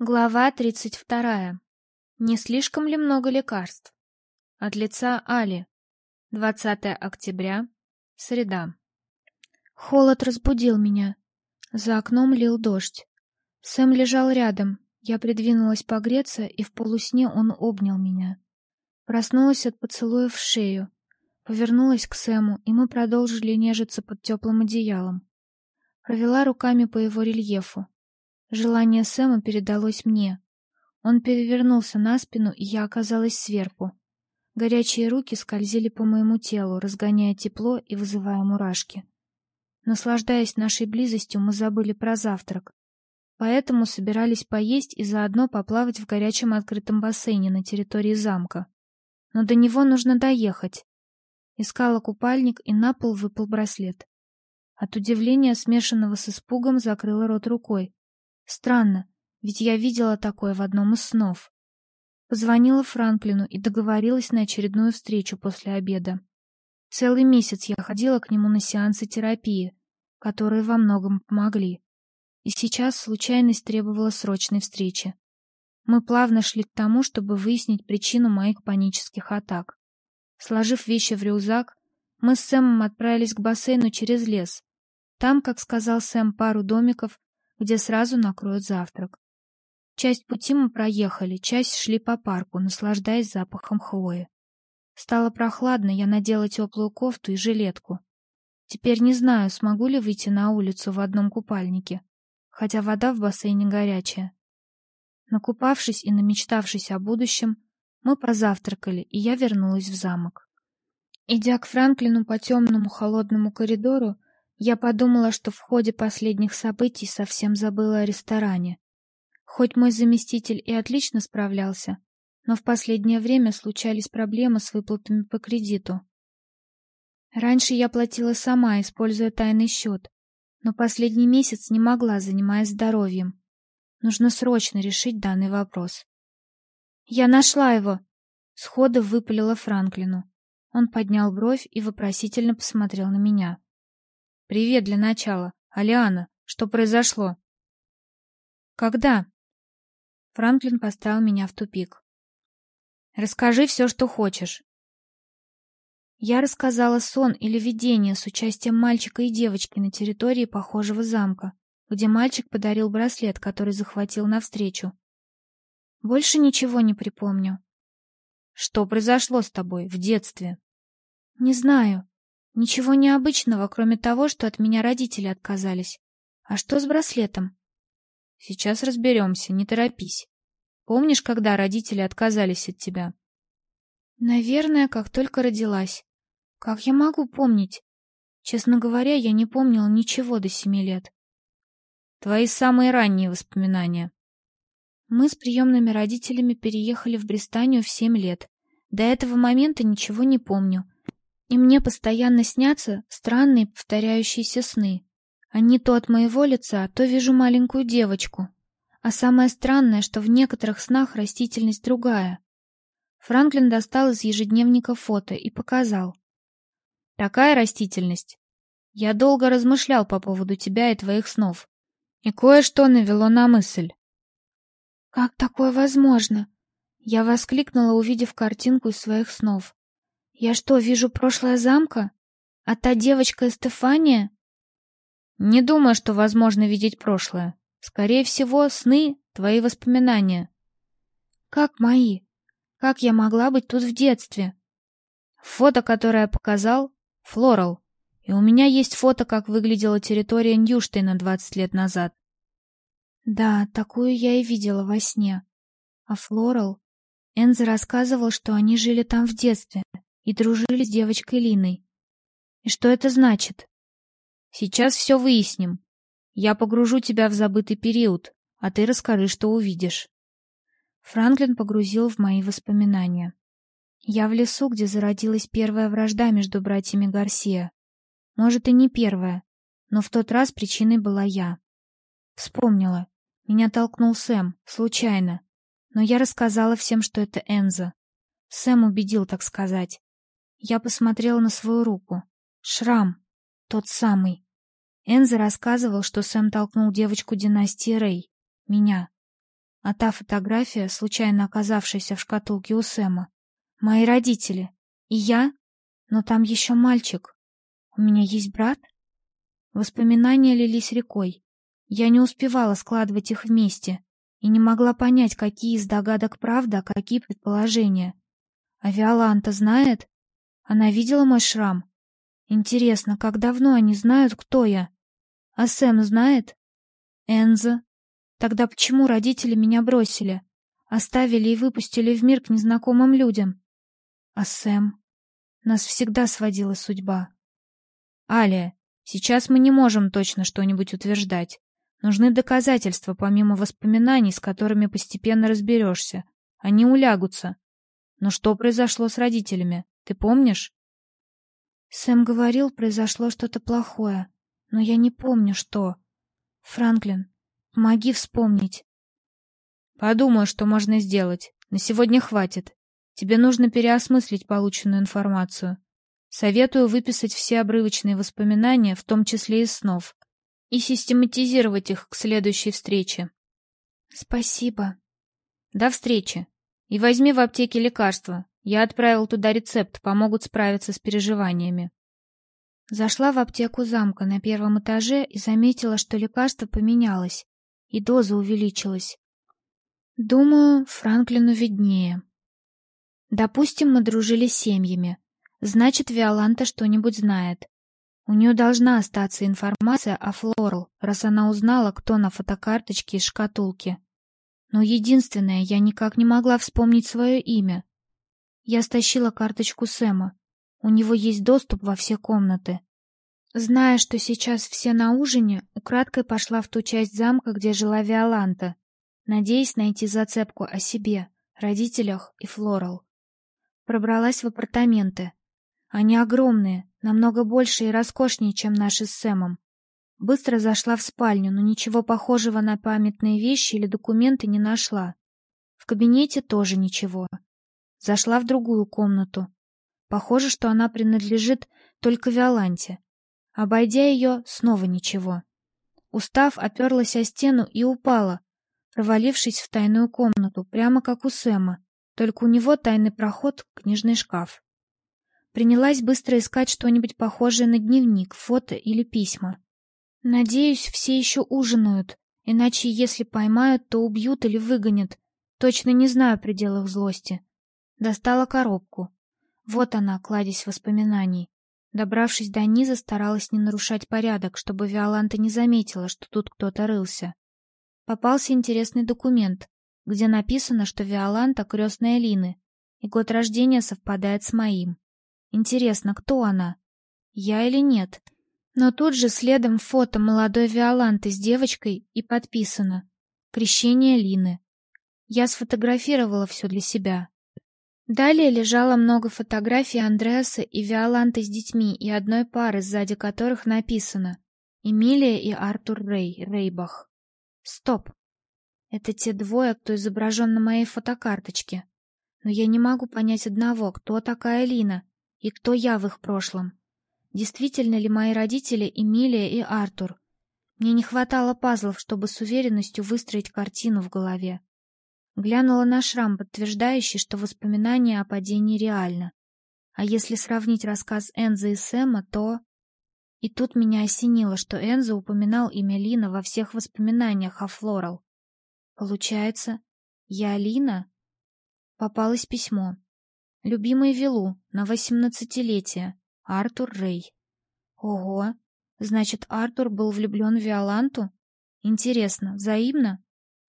Глава 32. Не слишком ли много лекарств? От лица Али. 20 октября. Среда. Холод разбудил меня. За окном лил дождь. Сэм лежал рядом. Я придвинулась погреться, и в полусне он обнял меня. Проснулась от поцелуя в шею. Повернулась к Сэму, и мы продолжили нежиться под теплым одеялом. Провела руками по его рельефу. Желание Сэма передалось мне. Он перевернулся на спину, и я оказалась сверху. Горячие руки скользили по моему телу, разгоняя тепло и вызывая мурашки. Наслаждаясь нашей близостью, мы забыли про завтрак. Поэтому собирались поесть и заодно поплавать в горячем открытом бассейне на территории замка. Но до него нужно доехать. Искала купальник, и на пол выпал браслет. От удивления, смешанного с испугом, закрыла рот рукой. Странно, ведь я видела такое в одном из снов. Позвонила Франклину и договорилась на очередную встречу после обеда. Целый месяц я ходила к нему на сеансы терапии, которые во многом помогли. И сейчас случайность требовала срочной встречи. Мы плавно шли к тому, чтобы выяснить причину моих панических атак. Сложив вещи в рюкзак, мы с Сэмом отправились к бассейну через лес. Там, как сказал Сэм, пару домиков где сразу накроют завтрак. Часть пути мы проехали, часть шли по парку, наслаждаясь запахом хвои. Стало прохладно, я надела теплую кофту и жилетку. Теперь не знаю, смогу ли выйти на улицу в одном купальнике, хотя вода в бассейне горячая. Накупавшись и намечтавшись о будущем, мы позавтракали, и я вернулась в замок. Идя к Франклину по темному холодному коридору, я подумала, что в ходе последних событий совсем забыла о ресторане. Хоть мой заместитель и отлично справлялся, но в последнее время случались проблемы с выплатами по кредиту. Раньше я платила сама, используя тайный счет, но последний месяц не могла, занимаясь здоровьем. Нужно срочно решить данный вопрос. Я нашла его, сходу выпалила Франклину. Он поднял бровь и вопросительно посмотрел на меня. Привет для начала. Алиана, что произошло? Когда? Франклин поставил меня в тупик. Расскажи все, что хочешь. Я рассказала сон или видение с участием мальчика и девочки на территории похожего замка, где мальчик подарил браслет, который захватил навстречу. Больше ничего не припомню. Что произошло с тобой в детстве? Не знаю. Ничего необычного, кроме того, что от меня родители отказались. А что с браслетом? Сейчас разберемся, не торопись. Помнишь, когда родители отказались от тебя? Наверное, как только родилась. Как я могу помнить? Честно говоря, я не помнила ничего до семи лет. Твои самые ранние воспоминания. Мы с приемными родителями переехали в Бристанию в семь лет. До этого момента ничего не помню. И мне постоянно снятся странные повторяющиеся сны. Они то от моего лица, то вижу маленькую девочку. А самое странное, что в некоторых снах растительность другая. Франклин достал из ежедневника фото и показал. Такая растительность. Я долго размышлял по поводу тебя и твоих снов. И кое-что навело на мысль. Как такое возможно? Я воскликнула, увидев картинку из своих снов. Я что, вижу прошлое замка? А та девочка Стефания? Не думаю, что возможно видеть прошлое. Скорее всего, сны — твои воспоминания. Как мои? Как я могла быть тут в детстве? Фото, которое я показал — Флорал. И у меня есть фото, как выглядела территория Ньюштейна 20 лет назад. Да, такую я и видела во сне. А Флорал... Энза рассказывал, что они жили там в детстве, и дружили с девочкой Линой. И что это значит? Сейчас все выясним. Я погружу тебя в забытый период, а ты расскажи, что увидишь. Франклин погрузил в мои воспоминания. Я в лесу, где зародилась первая вражда между братьями Гарсия. Может, и не первая, но в тот раз причиной была я. Вспомнила. Меня толкнул Сэм, случайно. Но я рассказала всем, что это Энза. Сэм убедил, так сказать. Я посмотрела на свою руку. Шрам. Тот самый. Энза рассказывал, что Сэм толкнул девочку династии Рэй. Меня. А та фотография, случайно оказавшаяся в шкатулке у Сэма. Мои родители. И я? Но там еще мальчик. У меня есть брат? Воспоминания лились рекой. Я не успевала складывать их вместе и не могла понять, какие из догадок правда, а какие предположения. А Виоланта знает? Она видела мой шрам? Интересно, как давно они знают, кто я? А Сэм знает? Энза? Тогда почему родители меня бросили? Оставили и выпустили в мир к незнакомым людям? А Сэм? Нас всегда сводила судьба. Алия, сейчас мы не можем точно что-нибудь утверждать. Нужны доказательства, помимо воспоминаний, с которыми постепенно разберешься. Они улягутся. Но что произошло с родителями? Ты помнишь? Сэм говорил, произошло что-то плохое, но я не помню, что. Франклин, помоги вспомнить. Подумаю, что можно сделать. На сегодня хватит. Тебе нужно переосмыслить полученную информацию. Советую выписать все обрывочные воспоминания, в том числе и снов, и систематизировать их к следующей встрече. Спасибо. До встречи. И возьми в аптеке лекарства. Я отправил туда рецепт, помогут справиться с переживаниями. Зашла в аптеку замка на первом этаже и заметила, что лекарство поменялось, и доза увеличилась. Думаю, Франклину виднее. Допустим, мы дружили с семьями. Значит, Виоланта что-нибудь знает. У нее должна остаться информация о Флорл, раз она узнала, кто на фотокарточке из шкатулки. Но единственное, я никак не могла вспомнить свое имя. Я стащила карточку Сэма. У него есть доступ во все комнаты. Зная, что сейчас все на ужине, украдкой пошла в ту часть замка, где жила Виоланта, надеясь найти зацепку о себе, родителях и Флорал. Пробралась в апартаменты. Они огромные, намного больше и роскошнее, чем наши с Сэмом. Быстро зашла в спальню, но ничего похожего на памятные вещи или документы не нашла. В кабинете тоже ничего. Зашла в другую комнату. Похоже, что она принадлежит только Виоланте. Обойдя ее, снова ничего. Устав, оперлась о стену и упала, провалившись в тайную комнату, прямо как у Сэма, только у него тайный проход — книжный шкаф. Принялась быстро искать что-нибудь похожее на дневник, фото или письма. Надеюсь, все еще ужинают, иначе если поймают, то убьют или выгонят. Точно не знаю пределов злости. Достала коробку. Вот она, кладезь воспоминаний. Добравшись до низа, старалась не нарушать порядок, чтобы Виоланта не заметила, что тут кто-то рылся. Попался интересный документ где написано, что Виоланта — крестная Лины, и год рождения совпадает с моим. Интересно, кто она? Я или нет? Но тут же следом фото молодой Виоланты с девочкой и подписано «Крещение Лины». Я сфотографировала все для себя. Далее лежало много фотографий Андреаса и Виоланты с детьми и одной пары, сзади которых написано «Эмилия и Артур Рей, Рейбах». Стоп. Это те двое, кто изображен на моей фотокарточке. Но я не могу понять одного, кто такая Лина и кто я в их прошлом. Действительно ли мои родители Эмилия и Артур? Мне не хватало пазлов, чтобы с уверенностью выстроить картину в голове. Глянула на шрам, подтверждающий, что воспоминание о падении реально. А если сравнить рассказ Энза и Сэма, то... И тут меня осенило, что Энза упоминал имя Лина во всех воспоминаниях о Флорал. Получается, я Алина? Попалось письмо. Любимый Вилу на восемнадцатилетие. Артур Рей. Ого, значит, Артур был влюблен в Виоланту? Интересно, взаимно?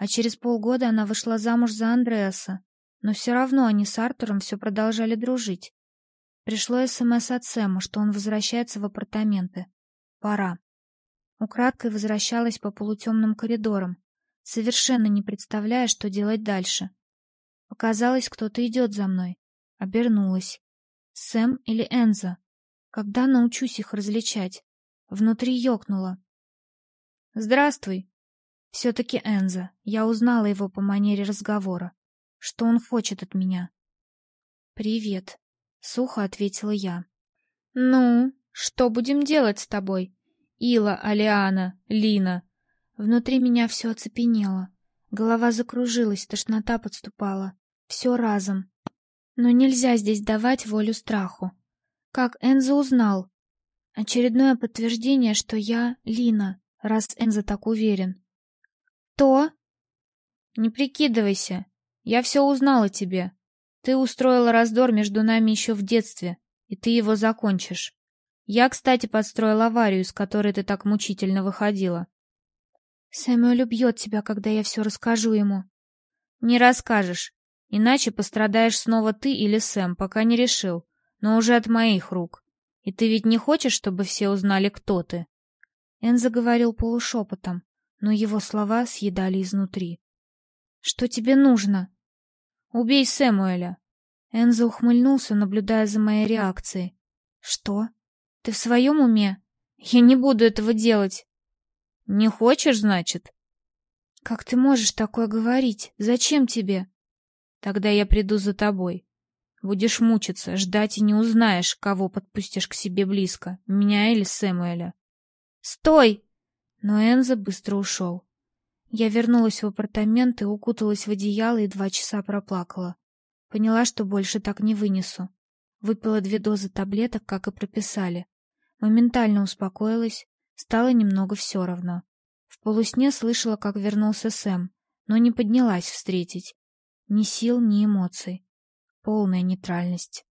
А через полгода она вышла замуж за Андреаса, но все равно они с Артуром все продолжали дружить. Пришло СМС от Сэма, что он возвращается в апартаменты. Пора. Украдкой возвращалась по полутемным коридорам, совершенно не представляя, что делать дальше. Показалось, кто-то идет за мной. Обернулась. Сэм или Энза? Когда научусь их различать? Внутри ёкнуло. «Здравствуй!» Все-таки Энза. Я узнала его по манере разговора. Что он хочет от меня? «Привет», — сухо ответила я. «Ну, что будем делать с тобой? Ила, Алиана, Лина?» Внутри меня все оцепенело. Голова закружилась, тошнота подступала. Все разом. Но нельзя здесь давать волю страху. Как Энзо узнал? Очередное подтверждение, что я Лина, раз Энзо так уверен. То? Не прикидывайся. Я все узнала тебе. Ты устроила раздор между нами еще в детстве, и ты его закончишь. Я, кстати, подстроил аварию, из которой ты так мучительно выходила. Сэмюэль убьет тебя, когда я все расскажу ему. Не расскажешь, иначе пострадаешь снова ты или Сэм, пока не решил, но уже от моих рук. И ты ведь не хочешь, чтобы все узнали, кто ты? Эн заговорил полушепотом, но его слова съедали изнутри. Что тебе нужно? Убей Сэмуэля. Энзо ухмыльнулся, наблюдая за моей реакцией. Что? Ты в своем уме? Я не буду этого делать. Не хочешь, значит? Как ты можешь такое говорить? Зачем тебе? Тогда я приду за тобой. Будешь мучиться, ждать и не узнаешь, кого подпустишь к себе близко, меня или Сэмуэля. Стой! Но Энза быстро ушел. Я вернулась в апартамент и укуталась в одеяло и два часа проплакала. Поняла, что больше так не вынесу. Выпила две дозы таблеток, как и прописали. Моментально успокоилась, стало немного все равно. В полусне слышала, как вернулся Сэм, но не поднялась встретить. Ни сил, ни эмоций. Полная нейтральность.